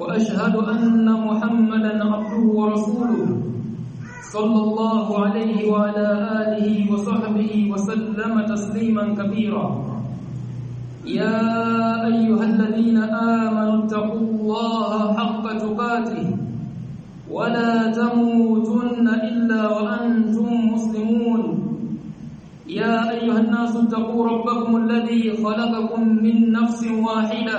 وأشهد أن محمدا عبده ورسوله صلى الله عليه وعلى آله وصحبه وسلم تسليما كثيرا يا أيها الذين آمنوا اتقوا الله حق تقاته ولا تموتن إلا وأنتم مسلمون. يا أيها الناس اتقوا ربكم الذي خلقكم من نفس واحدة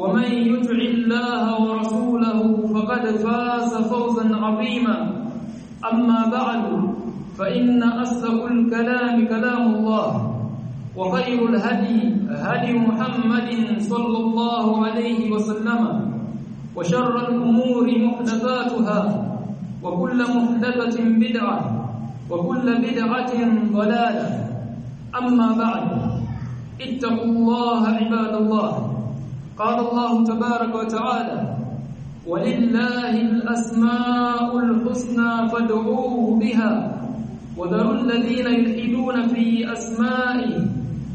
ومن يطع الله ورسوله فقد فاز فوزا عظيما. أما بعد فإن أصدق الكلام كلام الله وخير الهدي هدي محمد صلى الله عليه وسلم وشر الأمور محدثاتها وكل محدثة بدعة وكل بدعة ضلالة. أما بعد اتقوا الله عباد الله. قال الله تبارك وتعالى ولله الأسماء الحسنى فادعوه بها. وذروا الذين يلحدون في أسمائه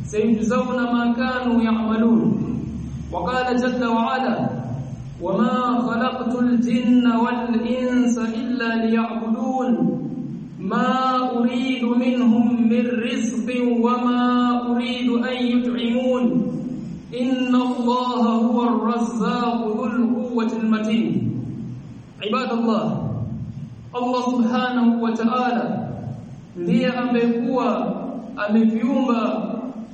سيجزون ما كانوا يعملون. وقال جل وعلا وما خلقت الجن والإنس إلا ليعبدون. ما أريد منهم من رزق وما أريد أن يطعمون. inna allaha huwa arrazzaqu dhul quwwati almatin. Ibadallah allah subhanahu wa ta'ala ndiye amekuwa ameviumba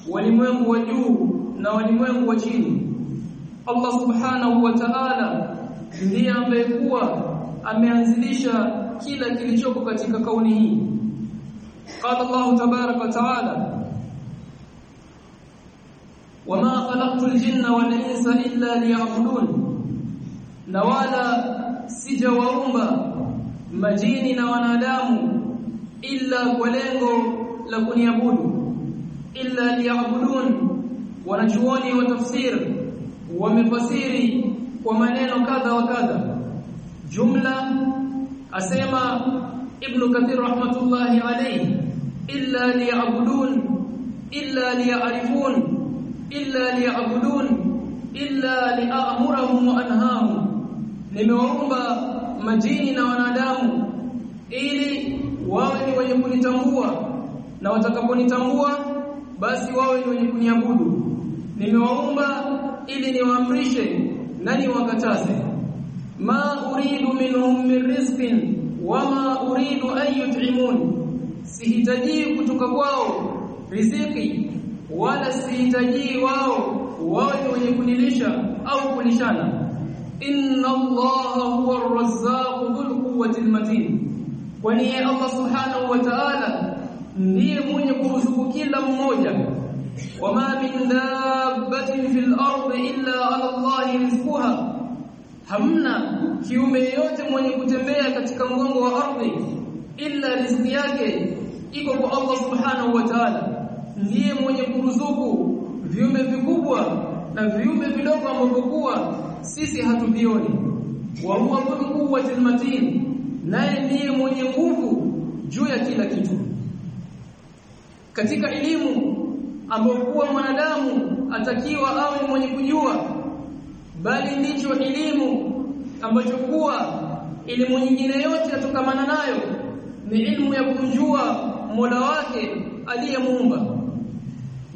walimwengu wa juu na walimwengu wa chini. Allah subhanahu wa ta'ala ndiye amekuwa ameanzilisha kila kilichoko katika kauni hii. Qala Allah tabaraka wa ta'ala وما خلقت الجن والانس الا ليعبدون na wala sijawaumba majini na wanadamu illa kwa lengo la kuniabudu illa liyabudun wanachuoni wa tafsir wamefasiri kwa maneno kadha wa kadha jumla asema ibn kathir rahmatullahi alayhi illa liyabudun illa liyarifun illa liya'budun illa li'amurahum wa anhahum. Nimewaumba majini na wanadamu ili wawe ni wenye kunitambua na watakaponitambua basi wawe ni wenye kuniabudu. Nimewaumba ili niwaamrishe na niwakataze. Ma uridu minhum min rizqin wama uridu an yut'imun. Sihitaji kutoka kwao riziki wala sihitaji wao wawe wenye kunilisha au kulishana inna allaha huwa ar-razzaq dhul quwwati al-matin kwani Allah subhanahu wa ta'ala ndiye mwenye kuruzuku kila mmoja wama min dabbatin fil ardi illa ala allahi rizquha hamna kiumbe yote mwenye kutembea katika mgongo wa ardhi illa riziki yake iko kwa Allah subhanahu wa ta'ala ndiye mwenye kuruzuku viumbe vikubwa na viumbe vidogo ambavyokuwa sisi hatuvioni. Wa huwa quwwatul matin naye ndiye mwenye nguvu juu ya kila kitu. Katika elimu ambayokuwa mwanadamu atakiwa awe mwenye kujua bali ndicho elimu ambacho kuwa elimu nyingine yote yatokamana nayo ni elimu ya kumjua Mola wake aliyemuumba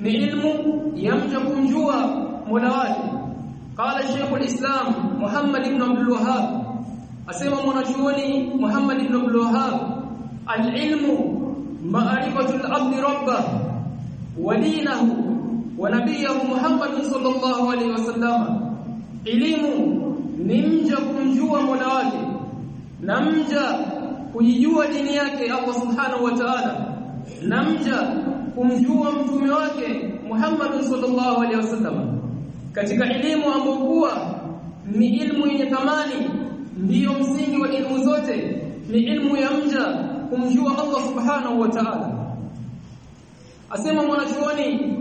ni ilmu ya mja kumjua Mola wake. Qala Sheikh al-Islam Muhammad ibn Abdul Wahhab asema mwanachuoni Muhammad ibn Abdul Wahhab al-ilmu ma'rifatu al-abd rabbah wa dinahu wa nabiyahu Muhammad sallallahu alayhi wasallam elimu ni mja kumjua Mola wake na mja kujijua dini yake Allah subhanahu wa ta'ala na mja kumjua mtume wake Muhammad sallallahu alaihi wasallam. Katika elimu ambokuwa ni ilmu yenye thamani ndiyo msingi wa ilmu zote ni ilmu ya mja kumjua Allah subhanahu wa ta'ala. Asema mwanachuoni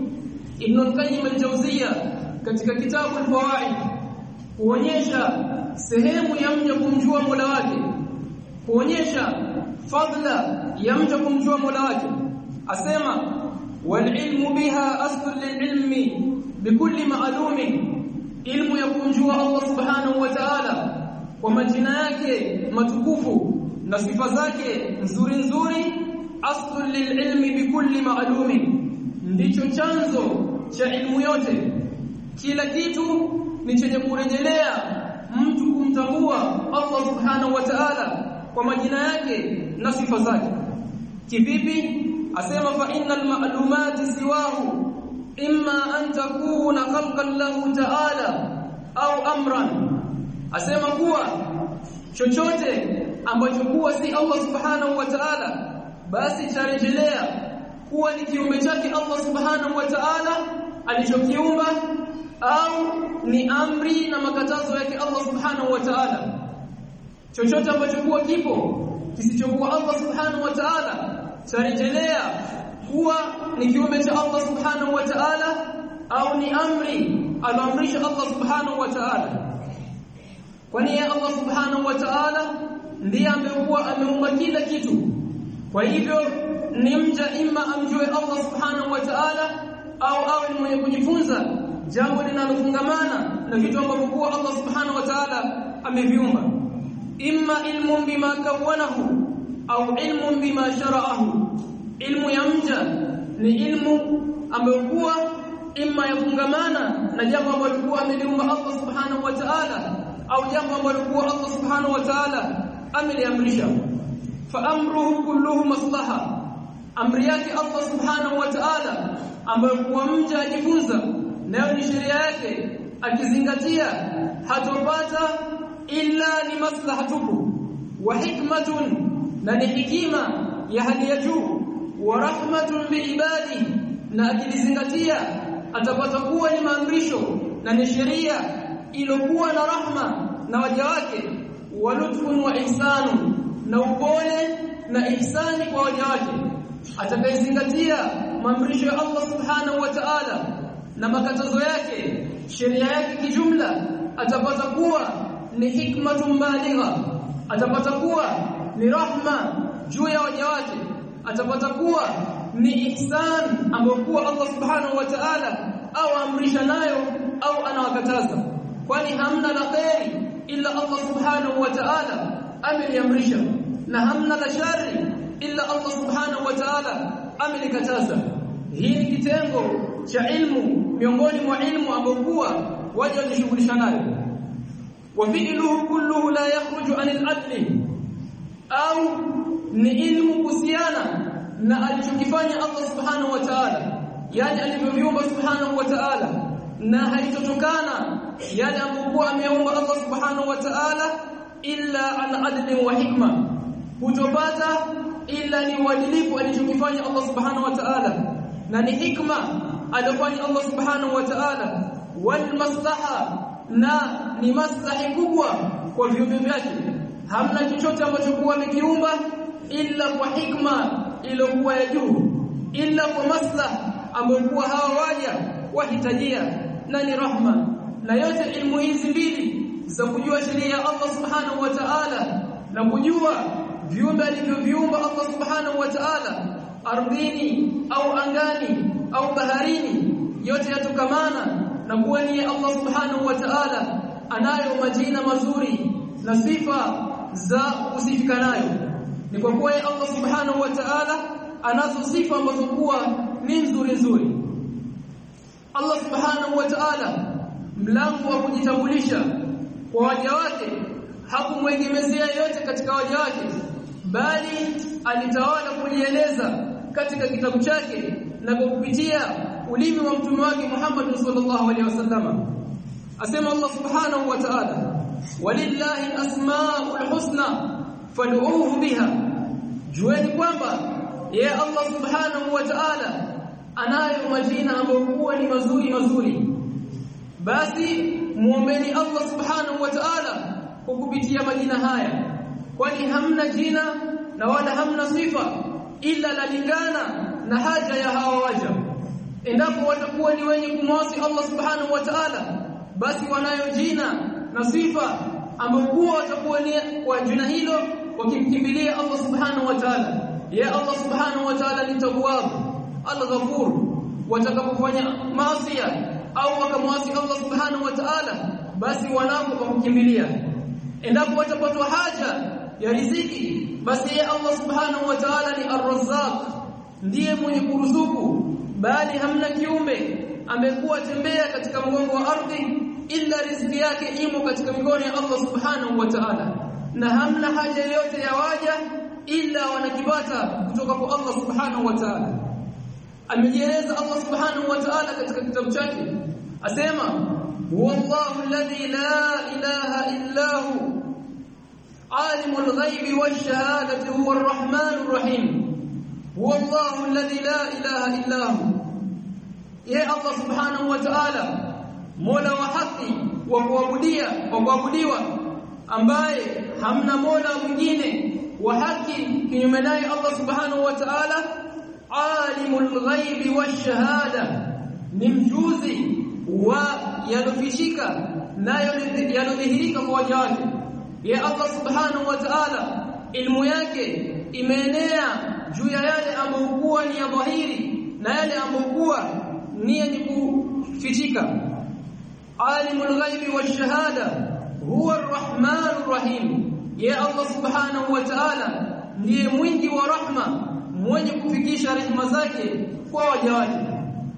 Ibn al-Qayyim al-Jawziyya katika kitabu al-Fawaid kuonyesha sehemu ya mja kumjua Mola wake kuonyesha fadla ya mja kumjua Mola wake. Asema ilmu biha aslu lililmi bikulli ma'lumin ilmu ya kumjua Allah subhanahu wa ta'ala kwa majina yake matukufu na sifa zake nzuri nzuri aslu lililmi bikulli ma'lumin ndicho chanzo cha ilmu yote kila kitu ni chenye kurejelea mtu kumtambua Allah subhanahu wa ta'ala kwa majina yake na sifa zake kivipi asema fa innal ma'lumati siwahu imma an takuna khalqan lahu ta'ala au amran. Asema kuwa chochote ambacho kuwa si Allah subhanahu wa ta'ala basi charejelea kuwa ni kiumbe chake Allah subhanahu wa ta'ala alichokiumba au ni amri na makatazo yake Allah subhanahu wa ta'ala. Chochote ambacho kuwa kipo kisichokuwa Allah subhanahu wa ta'ala charejelea kuwa ni kiumbe cha Allah subhanahu wa ta'ala au ni amri aloamrisha Allah subhanahu wa ta'ala? Kwani yeye Allah subhanahu wa ta'ala ndiye amekuwa ameumba kila kitu. Kwa hivyo ni mja imma amjue Allah subhanahu wa ta'ala au awe ni mwenye kujifunza jambo linalofungamana na vitu ambavyo kuwa Allah subhanahu wa ta'ala ameviumba. Imma ilmun bima kawanahu au ilmu bima shara'ahu. Ilmu ya mja ni ilmu ambayo kuwa imma yafungamana na jambo ambalo kuwa ameliumba Allah subhanahu wa ta'ala au jambo ambalo kuwa Allah subhanahu wa ta'ala ameliamrisha. Fa amruhu kulluhu maslaha. Amri yake Allah subhanahu wa ta'ala ambayo kuwa mja ajifunza nayo ni sheria yake akizingatia hatopata illa ni maslahatuhu wa hikmatun na ni hikima ya hali ya juu wa rahmatun biibadi na akilizingatia atapata kuwa ni maamrisho na ni sheria iliyokuwa na rahma na waja wake wa lutfun wa ihsanu na upole na ihsani kwa waja wake. Atakayezingatia maamrisho ya Allah subhanahu wa ta'ala na makatazo yake sheria yake kijumla atapata kuwa ni hikmatun baligha. Atapata kuwa ni rahma juu ya waja wake. Atapata kuwa ni ihsan ambayo kuwa Allah subhanahu wa ta'ala au amrisha nayo au anawakataza. Kwani hamna la kheri illa Allah subhanahu wa ta'ala ameliamrisha na hamna la shari illa Allah subhanahu wa ta'ala amelikataza. Hii ni kitengo cha ilmu miongoni mwa ilmu ambayo kuwa waje wajishughulisha nayo. Wa fi'luhu kulluhu la yakhruju anil adli au ni ilmu kuhusiana na alichokifanya Allah subhanahu wa ta'ala yani alivyoviumba subhanahu wa ta'ala na haitotokana yale ambokuwa ameumba Allah subhanahu wa ta'ala illa an adli wa hikma hutopata illa ni uadilifu alichokifanya Allah subhanahu wa ta'ala na ni hikma aliyofanya Allah subhanahu wa ta'ala wal maslaha na ni maslahi kubwa kwa viumbe vyake hamna chochote ambacho kuwa amekiumba ila kwa hikma iliyokuwa ya juu ila kwa maslaha ambayo kuwa hawa waja wahitajia na ni rahma. Na yote ilmu hizi mbili za kujua sheria ya Allah subhanahu wa ta'ala na kujua viumbe alivyoviumba Allah subhanahu wa ta'ala ardhini au angani au baharini yote yatokamana na kuwa ni Allah subhanahu wa ta'ala anayo majina mazuri na sifa za kusifika nayo. Ni kwa kuwa Allah subhanahu wa ta'ala anazo sifa ambazo kuwa ni nzuri nzuri. Allah subhanahu wa ta'ala mlango wa kujitambulisha kwa waja wake hakumwegemezea yote katika waja wake bali alitawala kulieleza katika kitabu chake na kwa kupitia ulimi wa mtume wake Muhammad sallallahu alaihi wasallam. Asema Allah subhanahu wa ta'ala walillahi asmaul husna fad'uuhu biha. Jueni kwamba ye Allah subhanahu wa ta'ala anayo majina ambayo kuwa ni mazuri mazuri. Basi muombeni Allah subhanahu wa ta'ala kwa kupitia majina haya. Kwani hamna jina na wala hamna sifa ila lalingana na haja ya hawa waja. Endapo watakuwa ni wenye kumwasi Allah subhanahu wa ta'ala basi wanayo jina na sifa ambayo kuwa watakuwa kwa jina hilo wakimkimbilia Allah subhanahu wa ta'ala. Ya Allah subhanahu wa ta'ala ni tawwab al-ghafur. Watakapofanya maasi au wakamwasi Allah subhanahu wa ta'ala basi wanapo kwa kukimbilia. Endapo watapatwa haja ya riziki basi ya Allah subhanahu wa ta'ala ni ar-razzaq. Ndiye mwenye kuruzuku bali hamna kiumbe amekuwa tembea katika mgongo wa ardhi illa riziki yake imo katika mikono ya Allah subhanahu wa ta'ala na hamna haja yoyote ya waja illa wanakipata kutoka kwa Allah subhanahu wa ta'ala amejieleza Allah subhanahu wa ta'ala katika kitabu chake asema huwallahu alladhi la ilaha illa hu alimul ghaibi wash-shahadati huwa ar-rahmanur rahim huwallahu alladhi la ilaha illa hu ya Allah subhanahu wa ta'ala mola wa haki wa kuabudia wa kuabudiwa ambaye hamna mola mwingine wa haki kinyume naye Allah subhanahu wa ta'ala alimul ghaibi wash-shahada ni mjuzi wa yalofishika nayo yalodhihirika kwa waja wake. Ya Allah subhanahu wa ta'ala ilmu yake imeenea juu ya yale ambayo kuwa ni ya dhahiri na yale ambayo ni yenye kufichika alimul ghaibi wash-shahada huwa ar-rahmanur rahim ya Allah subhanahu wa ta'ala ndiye mwingi wa rahma mwenye kufikisha rehema zake kwa waja wake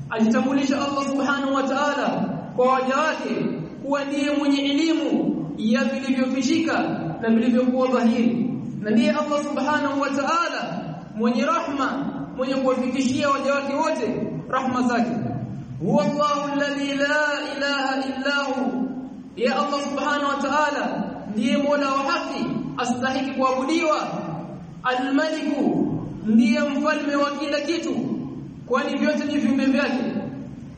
ajitambulisha Allah subhanahu wa ta'ala kwa waja wake kuwa ndiye mwenye elimu ya vilivyofichika na vilivyokuwa dhahiri na ndiye Allah subhanahu wa ta'ala mwenye rahma mwenye kuwafikishia waja wake wote rahma zake huwa Allahu alladhi la ilaha illa hu. Ya Allah subhanahu wa ta'ala ndiye mola wa haki astahiki kuabudiwa. Almaliku ndiye mfalme wa kila kitu kwani vyote ni viumbe vyake.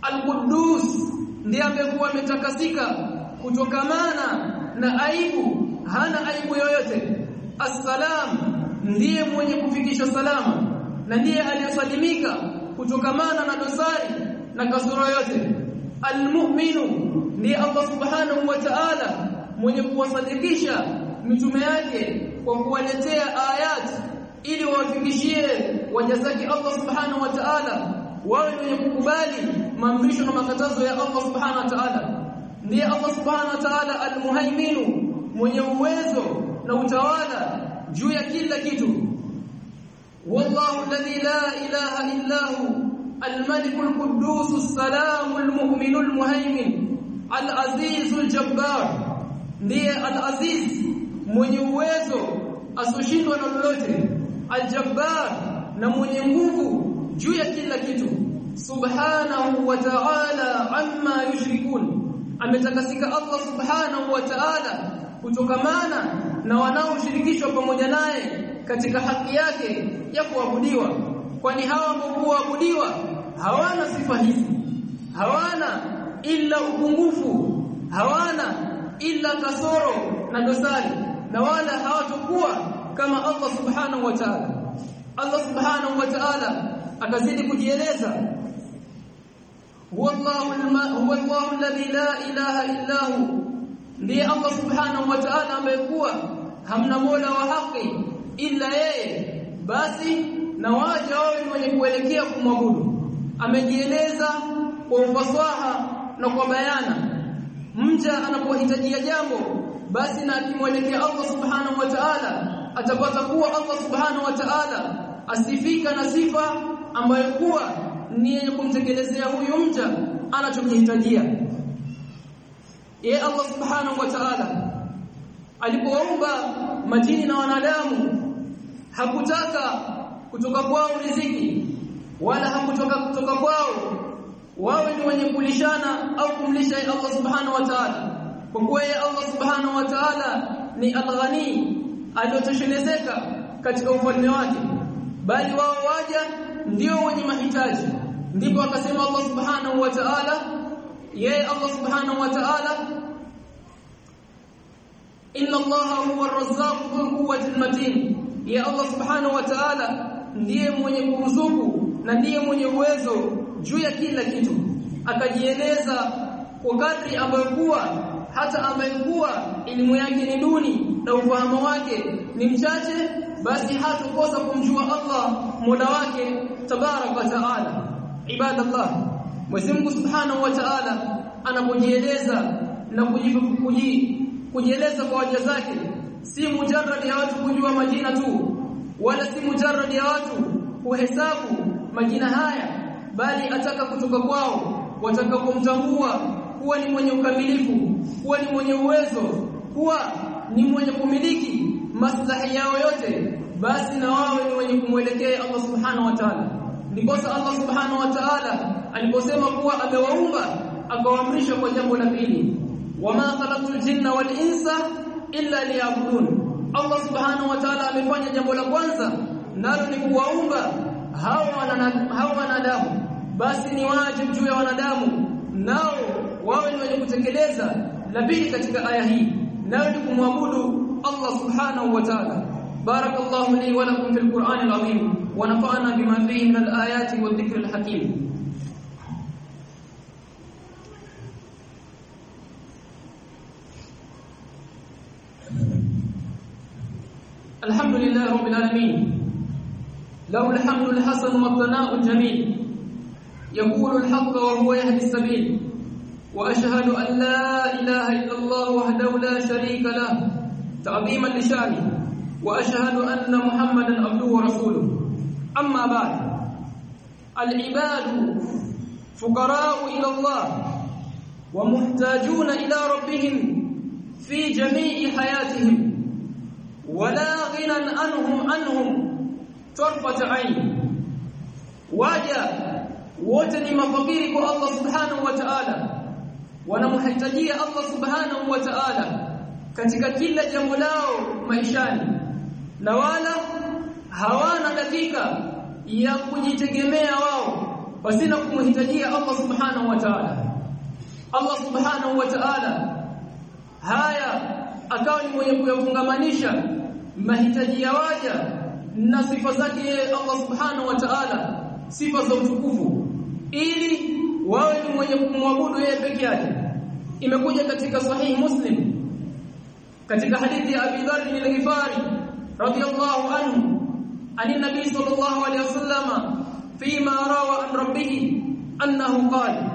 Alquddus ndiye amekuwa ametakasika kutokamana na aibu hana aibu yoyote. Assalam ndiye mwenye kufikisha salama na ndiye aliyosalimika kutokamana na dosari na kasoro yote. Almu'minu ndiye Allah subhanahu wa ta'ala mwenye kuwasadikisha mitume yake kwa kuwaletea ayat ili wawafikishie wajazaki Allah subhanahu wa ta'ala wawe wenye kukubali maamrisho na makatazo ya Allah subhanahu wa ta'ala. Ndiye Allah subhanahu wa ta'ala almuhaiminu mwenye uwezo na utawala juu ya kila kitu. Wallahu alladhi la ilaha illa hu الملك القدوس السلام المؤمن المهيمن العزيز الجبار ndiye al-aziz mwenye uwezo asoshindwa na lolote al-jabbar na mwenye nguvu juu ya kila kitu subhanahu wa ta'ala amma yushrikun ametakasika Allah subhanahu wa ta'ala kutokamana na wanaoshirikishwa pamoja naye katika haki yake ya kuabudiwa kwani hawa ambao kuabudiwa hawana sifa hizi. Hawana ila upungufu. Hawana illa kasoro na dosari. Na wala hawatakuwa kama Allah subhanahu wa ta'ala. Allah subhanahu wa ta'ala akazidi kujieleza. Huwa Allahu alladhi la ilaha illa hu. Ndiye Allah subhanahu wa ta'ala ambaye kuwa hamna mola wa haki ila yeye. Basi na waja wawe ni wenye kuelekea kumwabudu. Amejieleza kwa ufasaha na kwa bayana. Mja anapohitajia jambo basi na akimwelekea Allah subhanahu wa ta'ala atapata kuwa Allah subhanahu wa ta'ala asifika na sifa ambayo kuwa ni yenye kumtekelezea huyu mja anachokihitajia. Ye Allah subhanahu wa ta'ala alipowaumba majini na wanadamu hakutaka kutoka kwao riziki wala hakutoka kutoka kwao wawe ni wenye kulishana au kumlisha Allah subhanahu wa ta'ala. Kwa kuwa yeye Allah subhanahu wa ta'ala ni al-ghani aliyotoshelezeka katika ufalme wake. Bali wao waja ndio wenye mahitaji. Ndipo akasema Allah subhanahu wa ta'ala yeye Allah subhanahu wa ta'ala inna Allah huwa ar-razzaq dhul quwwati al-matin ya Allah subhanahu wa ta'ala ndiye mwenye kuruzuku na ndiye mwenye uwezo juu ya kila kitu. Akajieleza kwa kadri ambayo kuwa hata ambaye kuwa elimu yake ni duni na ufahamu wake ni mchache basi hatukosa kumjua Allah Mola wake tabarak wa taala. Ibadallah Mwenyezi Subhanahu wa Ta'ala anapojieleza na kuji kujieleza kwa waja zake si mujarrad ya watu kujua majina tu wala si mujarrad ya watu kuhesabu majina haya bali ataka kutoka kwao watakapomtambua kuwa ni mwenye ukamilifu kuwa ni mwenye uwezo kuwa ni mwenye kumiliki maslahi yao yote basi na wao ni wenye kumwelekea Allah subhanahu wa ta'ala. Ndiposa Allah subhanahu wa ta'ala aliposema kuwa amewaumba akawaamrisha kwa jambo la pili. Wama khalaqtul jinna wal insa illa liya'budun Allah subhanahu wa ta'ala amefanya jambo la kwanza nalo ni kuwaumba hawa wanadamu basi ni wajibu juu ya wanadamu nao wawe ni wenye kutekeleza la pili katika aya hii nayo ni kumwabudu Allah subhanahu wa ta'ala barakallahu li wa lakum fil qur'anil azim wa nafa'ana bima fihi min al ayati wa dhikril hakim الحمد لله رب العالمين له الحمد الحسن والثناء الجميل يقول الحق وهو يهدي السبيل واشهد ان لا اله الا الله وحده لا شريك له تعظيما لشانه واشهد ان محمدا عبده ورسوله اما بعد العباد فقراء إلى الله ومحتاجون إلى ربهم في جميع حياتهم wala ghinan anhum. Anhum tarfat ain. Waja wote ni mafakiri kwa Allah subhanahu wa ta'ala. Wanamhitajia Allah subhanahu wa ta'ala. Katika kila jambo lao maishani. Na wala hawana dakika ya kujitegemea wao. Pasina kumhitajia Allah subhanahu wa ta'ala. Allah subhanahu wa ta'ala. Haya akawa ni mwenye kuyafungamanisha mahitaji ya waja na sifa zake Allah subhanahu wa ta'ala sifa za utukufu. Ili wawe ni mwenye kumwabudu yeye peke yake. Imekuja katika sahihi muslim katika hadithi ya Abi Dharr al-Ghifari radiyallahu anhu ani nabii sallallahu alayhi wasallama fima rawa an rabbih annahu qala.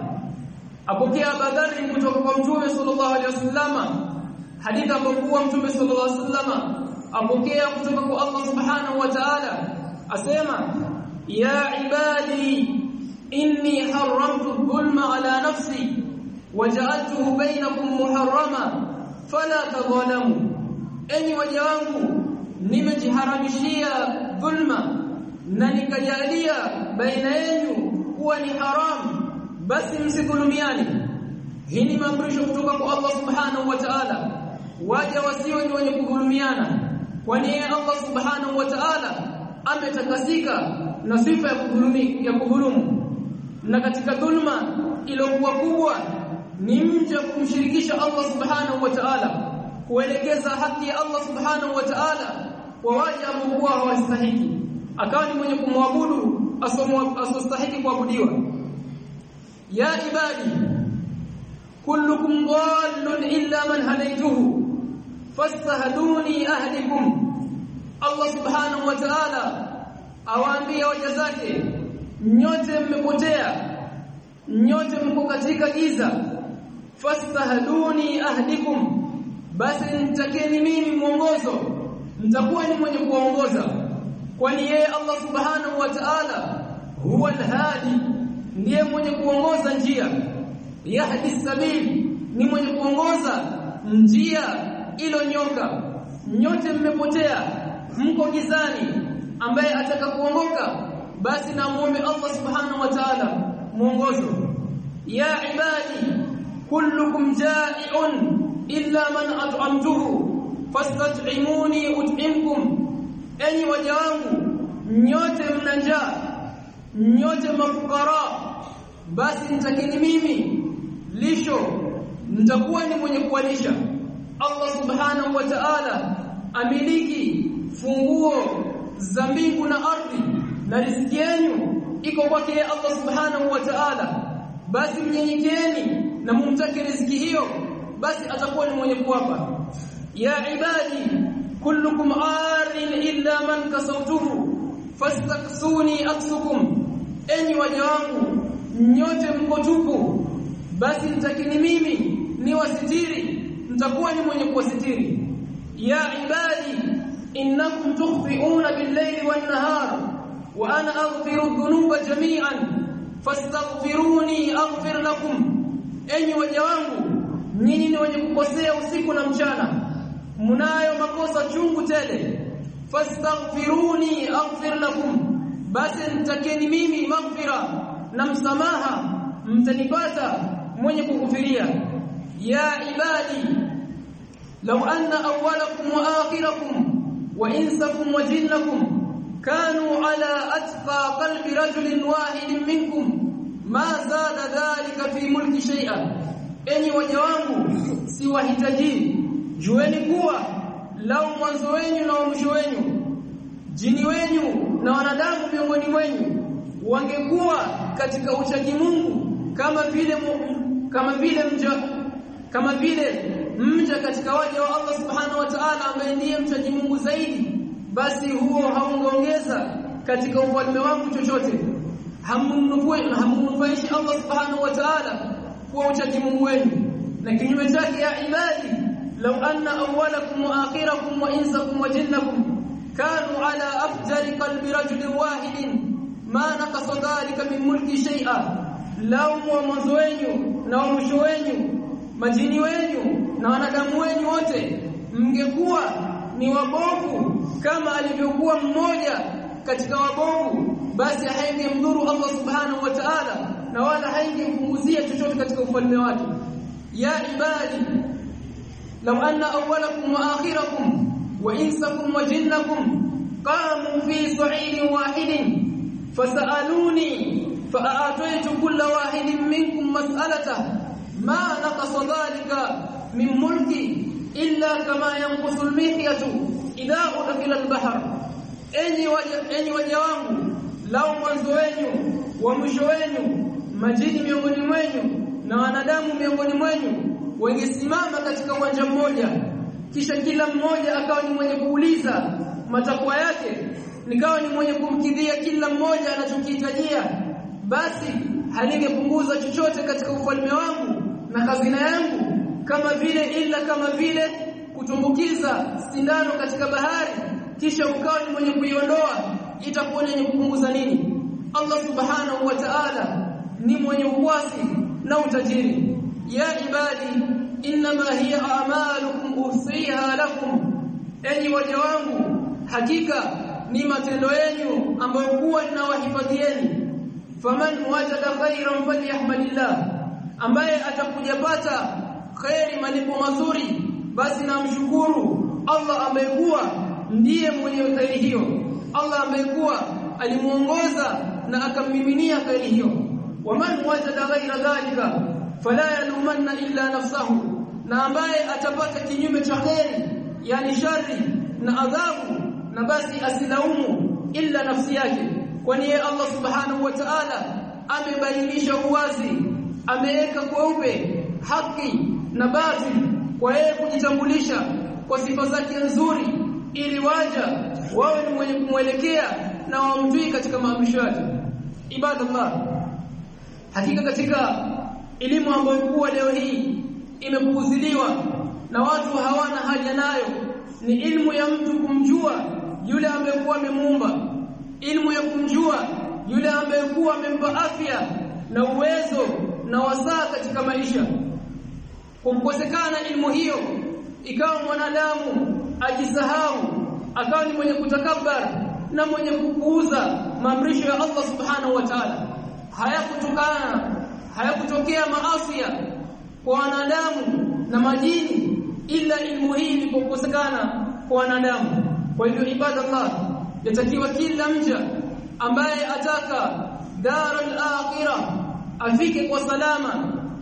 Apokea Abu kutoka kwa mtume sallallahu alayhi wasallama hadithi ambayo mtume sallallahu alayhi wasallama apokea kutoka kwa Allah subhanahu wa ta'ala. Asema ya ibadi inni haramtu dhulma ala nafsi waja'altuhu bainakum muharrama fala tadhalamu. Enyi waja wangu nimejiharamishia dhulma na nikajalia baina yenu kuwa ni haramu basi msidhulumiani hii ni maamrisho kutoka kwa Allah subhanahu wa ta'ala. Waja wasiwe ni wenye kudhulumiana kwani yeye Allah subhanahu wa ta'ala ametakasika na sifa ya kudhulumi ya kudhulumu na katika dhulma iliyokuwa kubwa ni mje kumshirikisha Allah subhanahu wa ta'ala kuelekeza haki ya Allah subhanahu wa ta'ala kwa waja ambao hawastahiki. Akawa ni mwenye kumwabudu asostahiki kuabudiwa. Ya ibadi kullukum dhallun illa man hadaytuhu fastahduni ahlikum. Allah subhanahu wa ta'ala awaambia waja zake. Nyote mmepotea. Nyote mko katika giza. Fastahduni ahlikum. Basi nitakeni mimi mwongozo. Nitakuwa ni mwenye kuongoza kwani yeye Allah subhanahu wa ta'ala huwa alhadi. Ndiye mwenye kuongoza njia. Yahdi sabili ni mwenye kuongoza njia ilo nyoka nyote mmepotea mko gizani ambaye ataka kuongoka basi na muombe Allah subhanahu wa ta'ala mwongozo. Ya ibadi kullukum ja'iun illa man at'amtuhu fastat'imuni ut'imkum. Enyi waja wangu nyote mna njaa nyote mafukara basi nitakini mimi lisho nitakuwa ni mwenye kuwalisha Allah subhanahu wa ta'ala amiliki funguo za mbingu na ardhi na riziki yenu iko kwake Allah subhanahu wa ta'ala. Basi mnyenyekeeni na mumtake riziki hiyo basi atakuwa ni mwenye kuwapa. Ya ibadi kullukum arin illa man kasawtuhu fastaksuni aksukum. Enyi waja wangu nyote mko tupu. Basi mtakini mimi ni nitakuwa ni mwenye kuwasitiri. Ya ibadi innakum tukhfi'una bil-layli wan-nahar wa ana aghfiru dhunuba jami'an fastaghfiruni aghfir lakum. Enyi waja wangu nyinyi ni wenye kukosea usiku na mchana. Mnayo makosa chungu tele. Fastaghfiruni aghfir lakum. Basi nitakeni mimi maghfira na msamaha mtanipata mwenye kukufiria. Ya ibadi law ان اولكم wa وانسكم وجنكم كانوا على اتقى قلب رجل واحد منكم ما زاد ذلك في شيئا. Mulki shay'a enyi waja si wahitaji jueni kuwa lau mwanzo wenyu na mwisho wenyu jini wenyu na wanadamu miongoni mwenyu wangekuwa katika uchaji Mungu kama vile kama vile mja kama vile mja katika waja wa Allah subhanahu wa ta'ala ambaye ndiye mchaji Mungu zaidi basi huo haungeongeza katika ufalme wangu chochote hamnufaishi Allah subhanahu wa ta'ala kwa uchaji Mungu wenu na kinyume chake ya ibadi law anna awwalakum wa akhirakum wa insakum wa jinnakum qalbi rajulin wahidin ma naqasa dhalika min mulki shay'a law wa mwanzo wenu na mwisho wenu majini wenu na wanadamu wenu wote mngekuwa ni wabovu kama alivyokuwa mmoja katika wabovu basi haingemdhuru Allah subhanahu wa ta'ala na wala haingempunguzia chochote katika ufalme wake ya ibadi law anna awwalakum wa akhirakum wa insakum wa jinnakum qamu fi sa'idin wahidin fasaluni فأعطيت كل واحد منكم مسألته ma naqasa dhalika min mulki illa kama yanqusul mihyatu idha udkhila al-bahr. Enyi waja enyi waja wangu lao mwanzo wenyu wa mwisho wenyu majini miongoni mwenyu na wanadamu miongoni mwenyu wengesimama katika uwanja mmoja. Kisha kila mmoja akawa ni mwenye kuuliza matakwa yake nikawa ni mwenye kumkidhia kila mmoja anachokihitajia. Basi halingepunguza chochote katika ufalme wangu na hazina yangu kama vile ila kama vile kutumbukiza sindano katika bahari kisha ukawa ni mwenye kuiondoa itakuwa ni kupunguza nini? Allah subhanahu wa ta'ala ni mwenye ukwasi na utajiri. Ya ibadi inma hiya a'malukum usiha lakum. Enyi waja wangu hakika ni matendo yenu ambayo kuwa ninawahifadhieni. Faman wajada khairan falyahmadillah ambaye atakujapata khairi malipo mazuri basi namshukuru. Allah ambaye kuwa ndiye mwenye khairi hiyo. Allah ambaye kuwa alimuongoza na akammiminia khairi hiyo. Waman wajada ghaira dhalika fala yalumanna illa nafsahu. Na ambaye atapata kinyume cha khairi yani shari na adhabu na basi asilaumu illa nafsi yake. Kwani yeye Allah subhanahu wa ta'ala amebainisha uwazi ameweka kweupe haki na batili kwa yeye kujitambulisha kwa sifa zake nzuri ili waja wawe ni mwenye kumwelekea na wamtii katika maamrisho yake. Ibadallah hakika katika elimu ambayo kuwa leo hii imepuuziliwa na watu hawana haja nayo ni ilmu ya mtu kumjua yule ambaye kuwa amemuumba ilmu ya kumjua yule ambaye kuwa amempa afya na uwezo na wasaa katika maisha. Kukosekana ilmu hiyo ikawa mwanadamu ajisahau akawa ni mwenye kutakabbar na mwenye kupuuza maamrisho ya Allah subhanahu wa ta'ala. Hayakutokana hayakutokea maasia kwa wanadamu na majini ila ilmu hii ilipokosekana kwa wanadamu. Kwa hivyo ibada Allah yatakiwa kila mja ambaye ataka akhirah afike kwa salama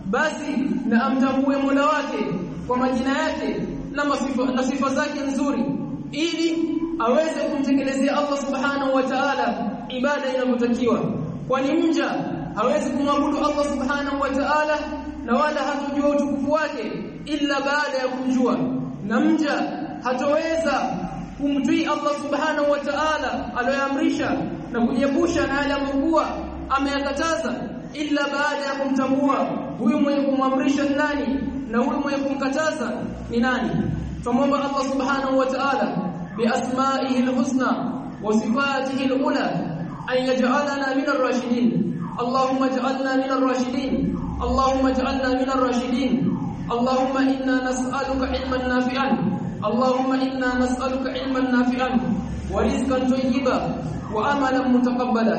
basi na amtambue Mola wake kwa majina yake na masifa na sifa zake nzuri ili aweze kumtekelezea Allah subhanahu wa ta'ala ibada inayotakiwa kwani mja hawezi kumwabudu Allah subhanahu wa ta'ala na wala hatujua utukufu wake illa baada ya kumjua. Na mja hatoweza kumtii Allah subhanahu wa ta'ala aliyoamrisha na kujiepusha na yale ambayo ameyakataza illa baada ya kumtambua huyu mwenye kumamrisha nani na huyu mwenye kumkataza ni nani tumomba Allah subhanahu wa ta'ala biasma'ihi alhusna wa sifatihi alula an yaj'alana min ar-rashidin اللهم اجعلنا من الراشدين اللهم اجعلنا من الراشدين اللهم إنا نسألك علما نافعا اللهم إنا نسألك علما نافعا ورزقا طيبا وأملا متقبلا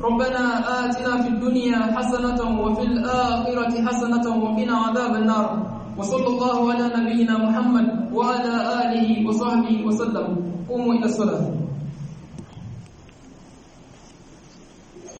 ربنا آتنا في الدنيا حسنة وفي الآخرة حسنة وقنا عذاب النار. وصلى الله على نبينا محمد وعلى آله وصحبه وسلم. قوموا إلى الصلاة.